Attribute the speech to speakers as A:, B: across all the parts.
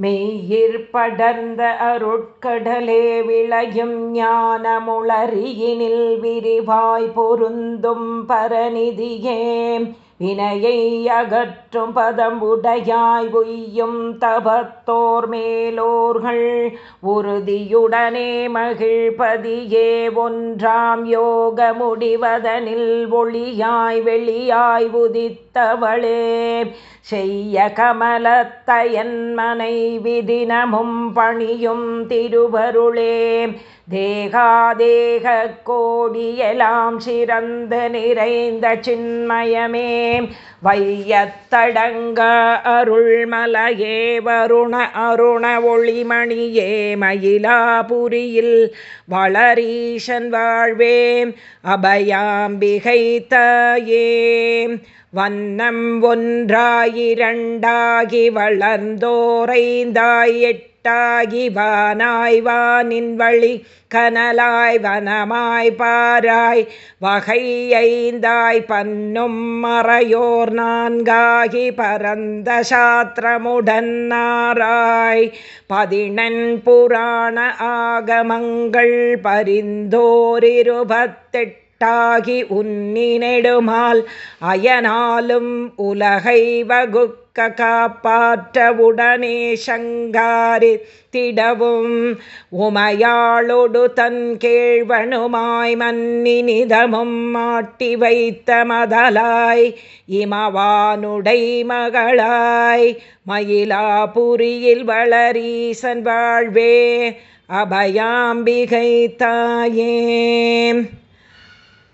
A: மெய்யிற் படர்ந்த அருட்கடலே விளையும் ஞானமுளரியினில் விரிவாய் பொருந்தும் பரநிதியே. வினையை அகற்றும் பதம்புடையாய் உய்யும் தபத்தோர் மேலோர்கள். உறுதியுடனே மகிழ்பதியே ஒன்றாம் யோக முடிவதனில் ஒளியாய் வெளியாய் உதித்தவளே. செய்ய கமலத்தயன் மனைவி தினமும் பணியும் திருவருளே. தேகாதேக கோடியெலாம் சிறந்து நிறைந்த சின்மயமே. வையத்தடங்க அருள்மலையே வருண அருண ஒளிமணியே மயிலாபுரியில் வளரீசன் வாழ்வேம் அபயாம்பிகை தாயே வண்ணம் ஒன்றாயிரண்டாகி வளர்ந்தோரைந்தாய் எட்டு விட்டாகி வானாய்வானின் வழி கனலாய் வனமாய் பாராய் வகை ஐந்தாய் பன்னும் மறையோர் நான்காகி பரந்த சாத்திரமுடன் நாராய். பதினெண் புராண ஆகமங்கள் பரிந்தோரிருபத்தெட்டு ாகி உன்னினெடுமால் அயனாலும் உலகை வகுக்க காப்பாற்றவுடனே சங்காரி திடவும் உமையாளொடு தன் கேழ்வனுமாய் மன்னினிதமும் மாட்டி வைத்த மதலாய் இமவானுடை மகளாய் மயிலாபுரியில் வளரீசன் வாழ்வே அபயாம்பிகை தாயே.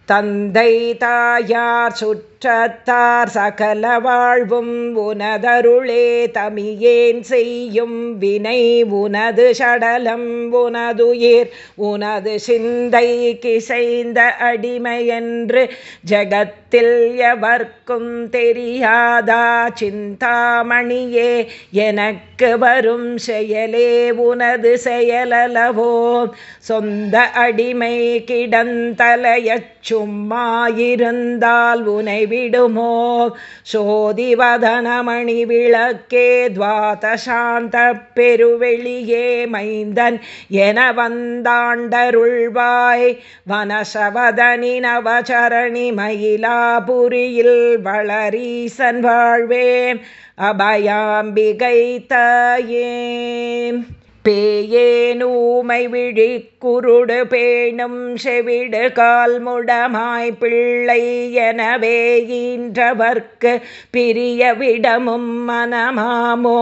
A: தந்தை தாயார் சுற்றத்தார் சகல வாழ்வும் உனதருளே தமியேன் செய்யும் வினை உனது சடலம் உனதுயிர். உனது சிந்தை கிசைந்த அடிமையென்று ஜகத்தில் எவர்க்கும் தெரியாதா சிந்தாமணியே எனக்கு வரும் செயலே உனது செயலலவோ? சொந்த அடிமை கிடந்தலையச் சும்மாயிருந்தால் உனை விடுமோ? சோதிவதனமணி விளக்கே துவாதசாந்த பெருவெளியே மைந்தன் என வந்தாண்டருள்வாய். வனசவதனின் நவச்சரணி மயிலாபுரியில் வளரீசன் வாழ்வே. அபயாம்பிகை தாயே பேயேனூமை விழி குருடு பேணும் செவிடு கால்முடமாய் பிள்ளை எனவே ஈன்றவர்க்கு பிரிய விடமும் மனமாமோ.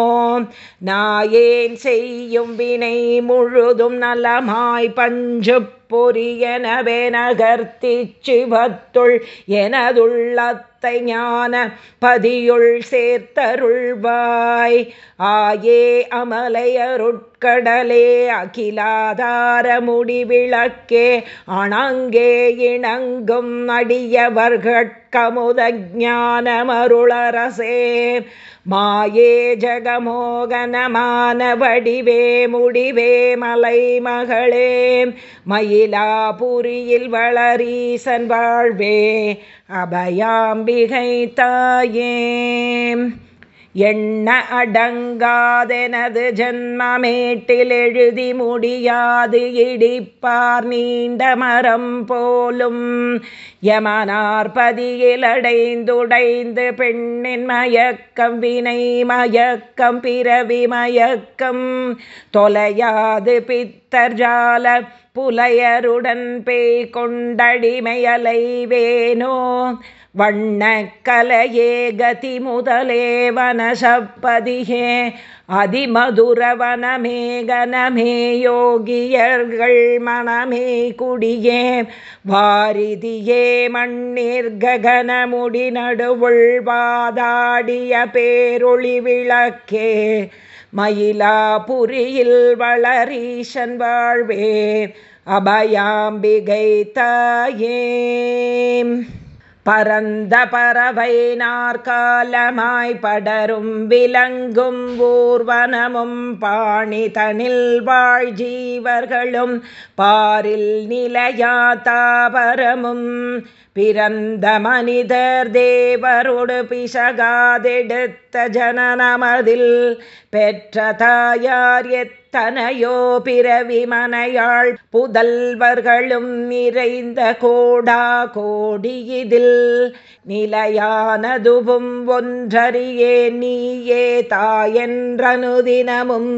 A: நாயேன் செய்யும் வினை முழுதும் நலமாய் பஞ்சு பொரியனவே நகர்த்தி சிவத்துள் எனதுள்ளத்தை ஞான பதியுள் சேர்த்தருள்வாய். ஆயே அமலையருட்கடலே அகிலாதார முடிவிளக்கே அணங்கே இணங்கும் அடியவர்கட்கமுத ஞானமருளரசே மாயே ஜகமோகனமான வடிவே முடிவே மலை மகளே மயிலாபுரியில் வளரீசன் வாழ்வே அபயாம்பிகை தாயே. எண்ண அடங்காதெனது ஜன்மமேட்டில் எழுதி முடியாது இடிப்பார் நீண்ட மரம் போலும். யமனார்பதியில் அடைந்துடைந்து பெண்ணின் மயக்கம் வினை மயக்கம் பிறவி மயக்கம். தொலையாது பித்தர் ஜால புலையருடன் பேய் கொண்டடிமையலை வேணோ. வண்ணக்கலையே கதி முதலே வனசப்பதிகே அதிமதுரவனமே கனமே யோகியர்கள் மனமே குடியே வாரிதியே மண்ணீர் ககனமுடி நடுவுள் வாதாடிய பேரொளி விளக்கே மயிலாபுரியில் வளரீசன் வாழ்வே அபயாம்பிகை தாயே. பரந்த பறவை நாற்காலமாய் படரும் விலங்கும் ஊர்வனமும் பாணி தனில் வாழ் ஜீவர்களும் பாரில் நிலையா தாபரமும் பிறந்த மனிதர் தேவரோடு பிசகாதெடுத்த ஜனனமதில் பெற்ற தாயார் எத்தனையோ பிறவி மனையாள் புதல்வர்களும் நிறைந்த கோடா கோடியிதில் நிலையானதுவும் ஒன்றறியே நீயே தாயென்றனுதினமும்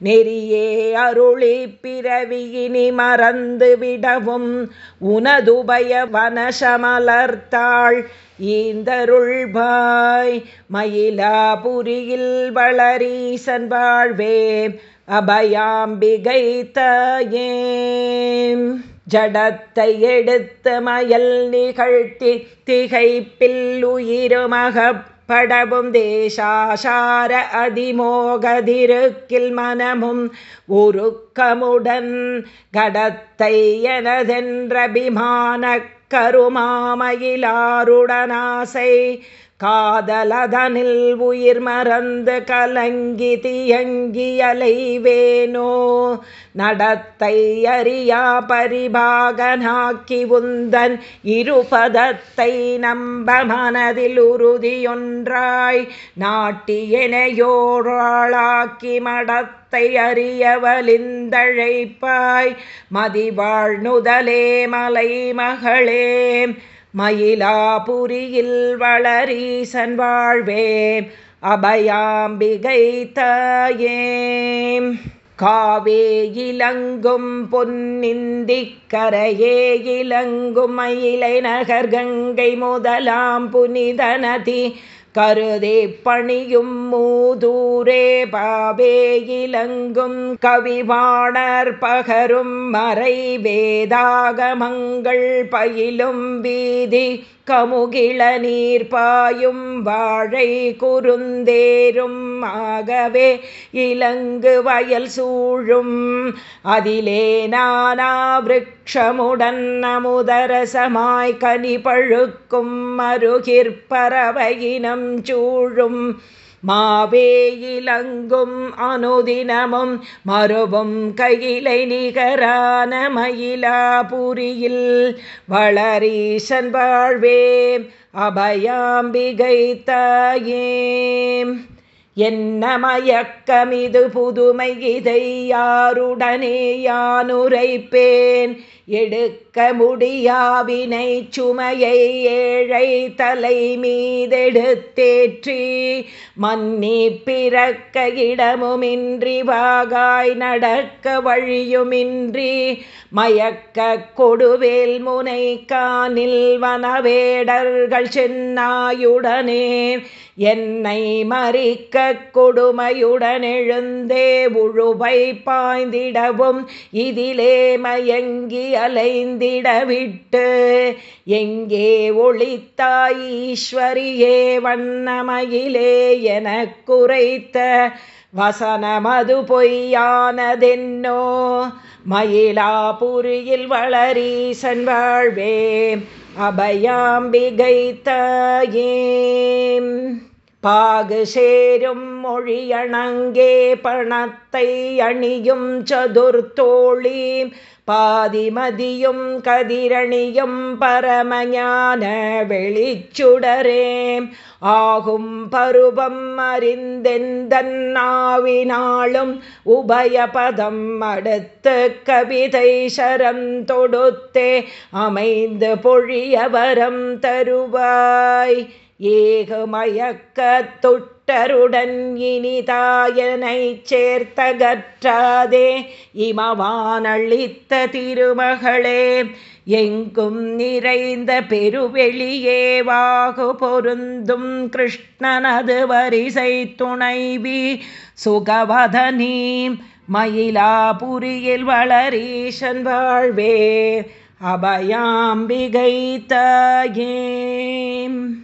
A: நெறியே அருளி பிறவியினி மறந்து விடவும் உனதுபய வனச வனசமலர்த்தாள் ஈந்தருள்பாய். மயிலாபுரியில் வளரீசன் வாழ்வே அபயாம்பிகை தயேம். ஜடத்தை எடுத்து மயல் நிகழ்த்தி திகைப்பில் உயிருமகப்படவும் தேசாசார அதிமோகதிருக்கில் மனமும் உருக்கமுடன். கடத்தை எனதென்றபிமான கருமாமயிலாருடனாசை காதலதனில் உயிர் மறந்து கலங்கி தியங்கியலைவேனோ நடத்தை அறியா பரிபாகனாக்கி உந்தன் இருபதத்தை நம்ப மனதில் உறுதியொன்றாய். நாட்டியனையோராளாக்கி மடத்தை அறியவலிந்தழைப்பாய் மதிவாழ் நுதலே மலை மகளே மயிலாபுரியில் வளரீசன் வாழ்வே அபயாம்பிகை தாயேம் காவே இலங்கும் பொன்னிந்திக்கரையே இலங்கும் மயிலை நகர் கங்கை முதலாம் புனித நதி கருதே பணியும் மூதூரே பாவே இலங்கும் கவிவாணர் பகரும் மறை வேதாகமங்கள் பயிலும் வீதி கமுகிள நீர் பாயும் வாழை குறுந்தேரும் ஆகவே இலங்கு வயல் சூழும். அதிலே நானா விரக்ஷமுடன் அமுதரசமாய் கனி பழுக்கும் மருகிற்பறவையினம் சூழும் மாவேயிலங்கும் அனுதினமும் மறுவும் கையிலை நிகரான மயிலாபுரியில் வளரீசன் வாழ்வே அபயாம்பிகை தாயேம் என்ன மயக்கமிது புதுமை இதை யாருடனே யானுரைப்பேன்? எடுக்க முடியாவினை சுமையை ஏழை தலை மீதெடுத்தேற்றி மன்னி பிறக்க இடமுமின்றி வாகாய் நடக்க வழியுமின்றி மயக்க கொடுவேல் முனை கானில் வனவேடர்கள் சென்னாயுடனே என்னை மறிக்க கொடுமையுடன் எழுந்தே உழுவை பாய்ந்திடவும் இதிலே மயங்கி அலைந்திடவிட்டு எங்கே ஒளித்தாய் ஈஸ்வரியே வண்ணமயிலே என குறைத்த வசனமது பொய்யானதென்னோ? மயிலாபுரியில் வளரீசன் வாழ்வே அபயாம்பிகை தாயேம் பாகு சேரும் மொழியணங்கே பணத்தை அணியும் சதுர்த்தோழி பாதிமதியும் கதிரணியும் பரமஞான வெளிச்சுடரேம் ஆகும் பருவம் அறிந்தெந்தன்னாவினாலும் உபயபதம் அடுத்து கவிதை சரம் தொடுத்தே. அமைந்து பொழியவரம் தருவாய். ஏகமயக்க தொட்டருடன் இனி இனிதாயனை சேர்த்தகற்றாதே இமவானளித்த திருமகளே. எங்கும் நிறைந்த பெருவெளியே வாகு பொருந்தும் கிருஷ்ணனது வரிசை துணைவி. சுகவதனி மயிலாபுரியில் வளரீசன் வாழ்வே அபயாம்பிகை தாயே.